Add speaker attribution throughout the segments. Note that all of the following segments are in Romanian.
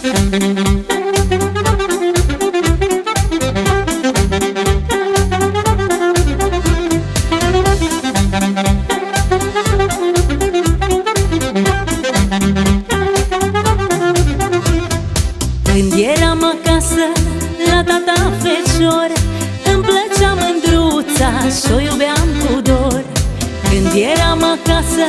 Speaker 1: Când eram acasă la tata fecior Îmi plăcea mândruța și-o iubeam cu dor. Când eram acasă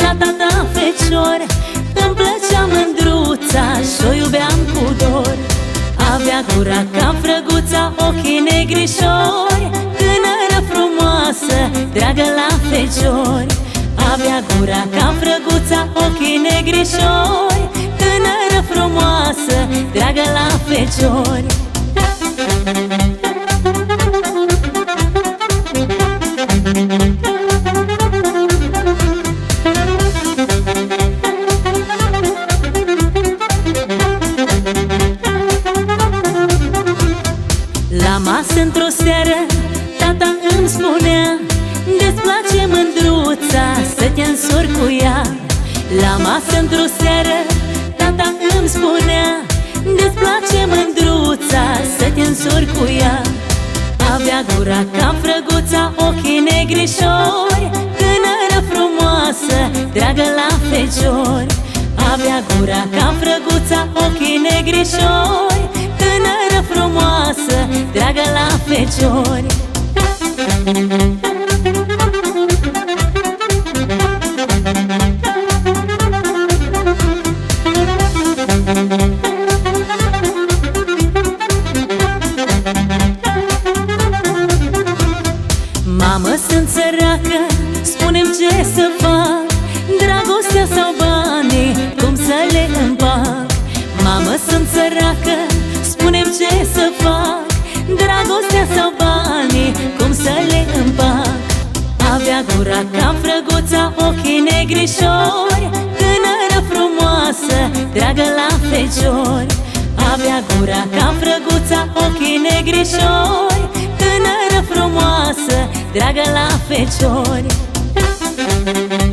Speaker 1: la tata fecior Îmi plăcea mândruța și-o iubeam cu dor. Avea gura ca frăguța, ochii negrișori. Tânără frumoasă, dragă la feciori. Avea gura ca frăguța, ochii negrișori. Tânără frumoasă, dragă la feciori. La la feciori Avea gura ca frăguța Ochii negrișori. Tânără frumoasă Dragă la feciori. Mamă, sunt săracă, spune-mi ce să fac Dragostea sau banii, cum să le împac. Mamă, sunt săracă, spune-mi ce să fac. Dragostea sau banii, cum să le împac. Avea gura ca frăguța, ochii negrișori. Tânără frumoasă, dragă la feciori. Avea gura ca frăguța, ochii negrișori. Tânără frumoasă, dragă la feciori. Dragostea,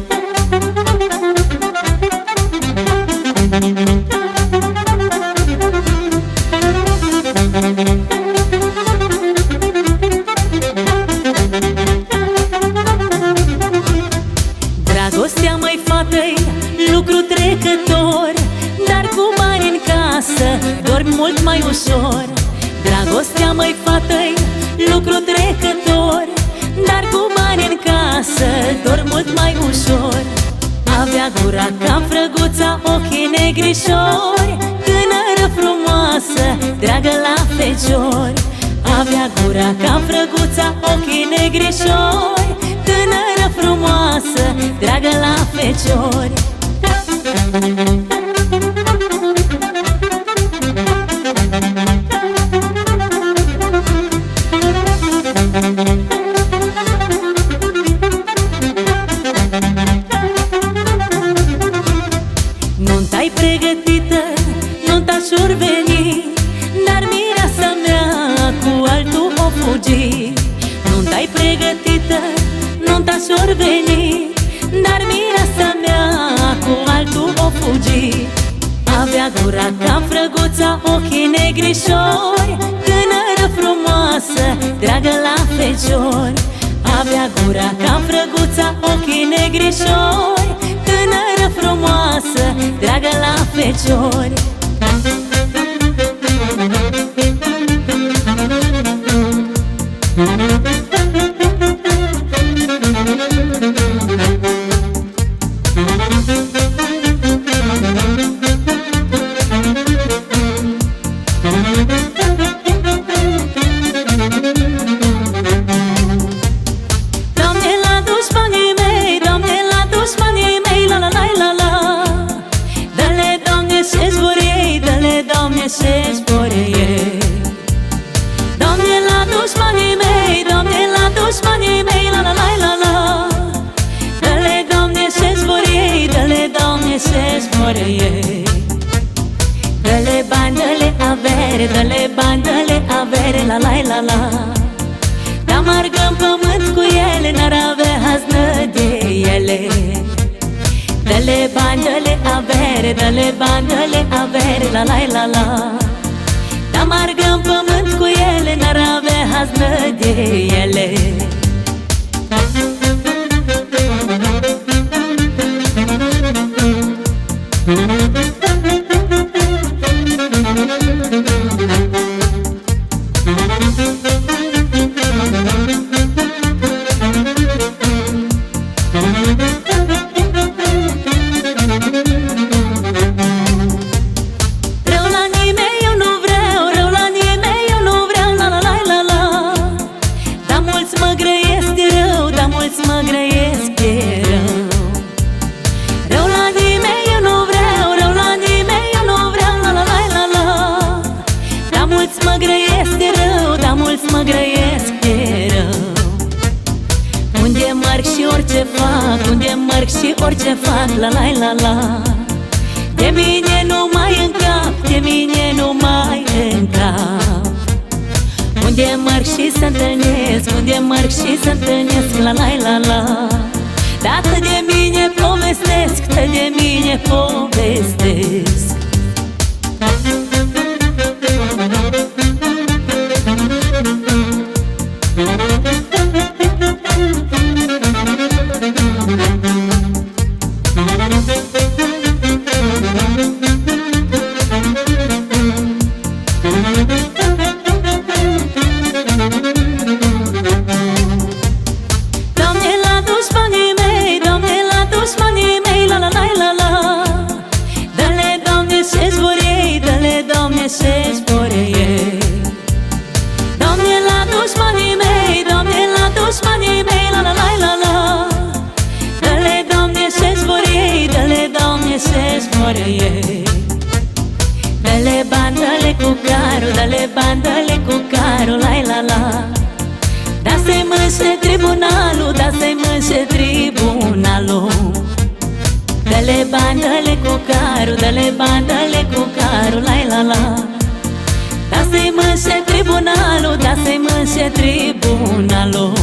Speaker 1: gura ca frăguța, ochii negrișori Tânără frumoasă, dragă la feciori. Avea gura ca frăguța, ochii negrișori Tânără frumoasă, dragă la feciori. Nu-nta-i la feciori Avea gura ca frăguța, ochii negrișori. Tânără frumoasă, dragă la feciori Dar margăm pământ cu ele, n-ar avea haznă de ele. Dă-le Dă-le bani, dă-le avere, dă-le bani, dă-le avere La la la la. Dar margăm pământ cu ele N-ar avea haznă de ele orice fac Unde merg și orice fac La la la la. De mine nu mai în cap De mine nu mai în cap. Unde merg și să întâlnesc Unde merg și să întâlnesc La la la la. Dacă de mine povestesc De mine povestesc Da să-i mânșe tribunalul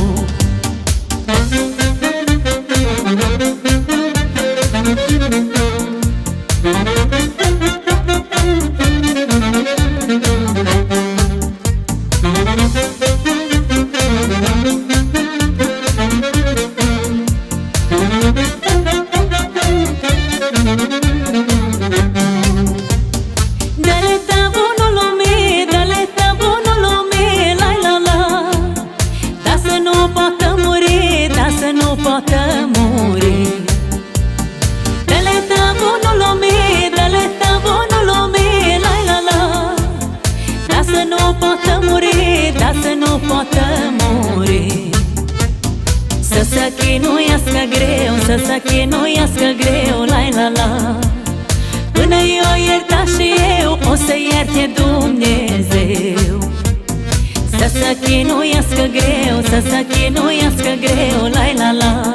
Speaker 1: să se chinuiască greu, la la la.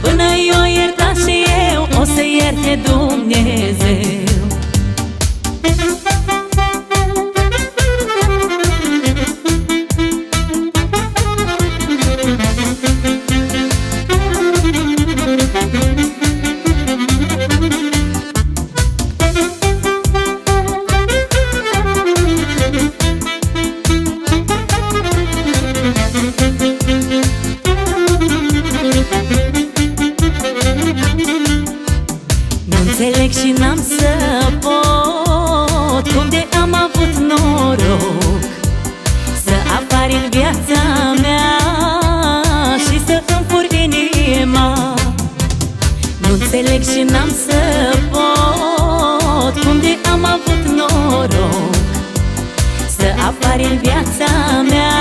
Speaker 1: Până eu ierta și eu, o să ierte Dumnezeu pot Cum de am avut noroc Să apari în viața mea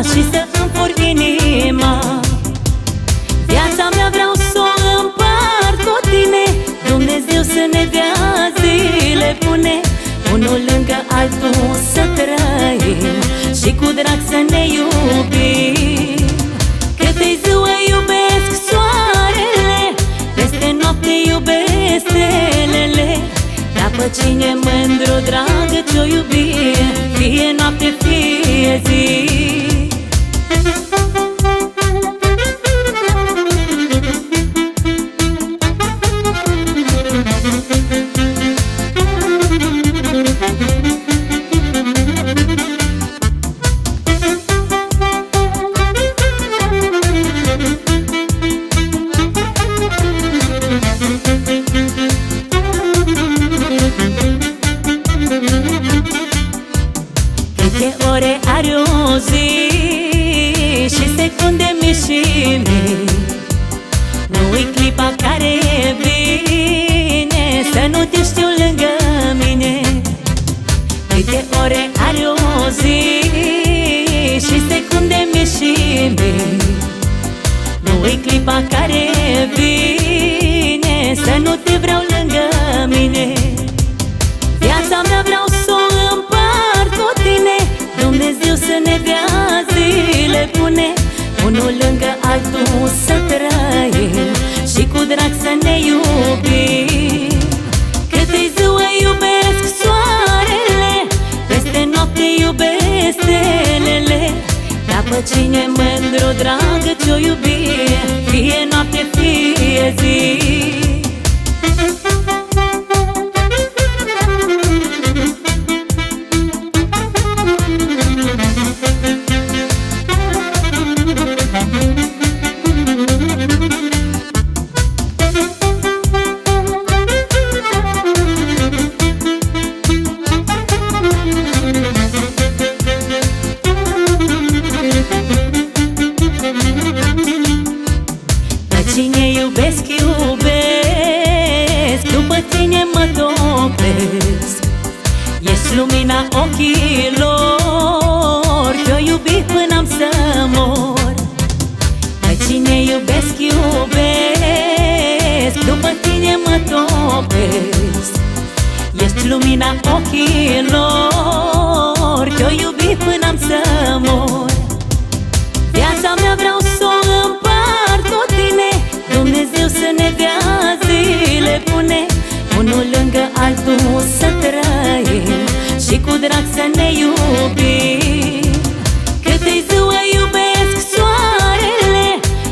Speaker 1: Și să îmi fur inima. Viața mea vreau să o împart cu tine Dumnezeu să ne dea zile bune Unul lângă altul să trăim Și cu drag să ne iubim cine mândru dragă ce-o iubie Fie noapte, fie zi cine mândru dragă ce-o iubi Fie noapte, fie zi lumina ochilor Te-o iubi până am să mor. Pe cine iubesc, iubesc După tine mă topesc. Ești lumina ochilor Te-o iubi până am să mor. Viața mea vreau să o împart cu tine Dumnezeu să ne dea zile bune Unul lângă altul să trăim. Și cu drag să ne iubim. Câte ziua iubesc soarele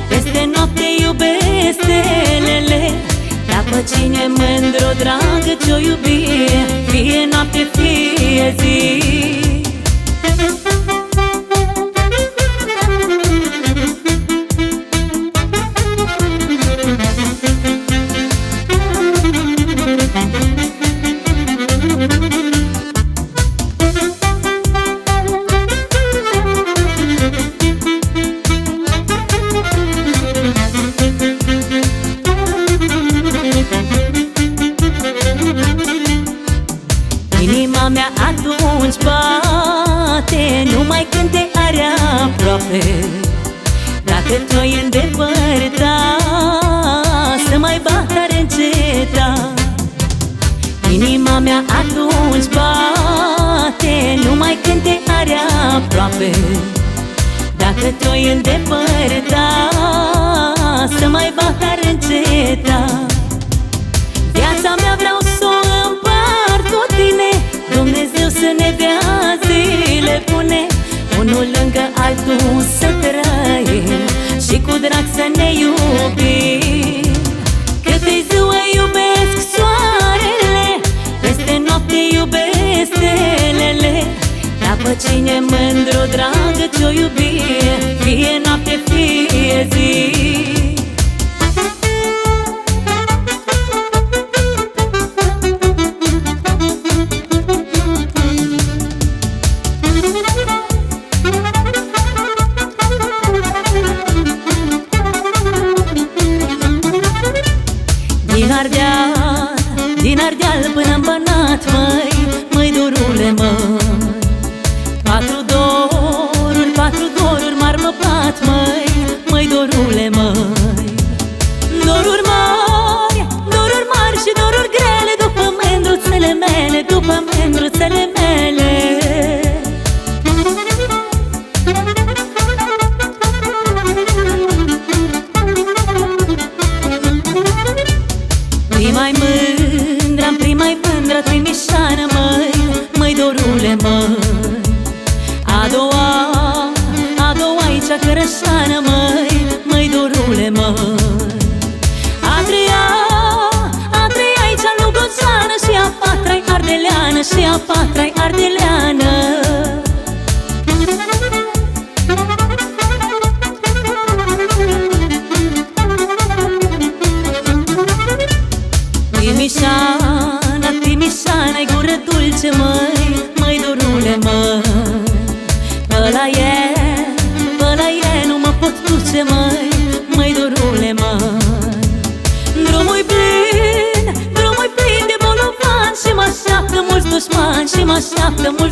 Speaker 1: Peste noapte iubesc stelele Dar pe cine mândru dragă ce-o iubi Fie noapte, fie zi Inima mea atunci bate Numai când te are aproape. Dacă tu-i îndepărta Să mai bată înceta Viața mea vreau să o împart cu tine Dumnezeu să ne dea zile bune Unul lângă altul să trăim Și cu drag să ne iubim cine mândru dragă ce-o iubi Fie noapte, fie zi. Din Ardeal, mă așteaptă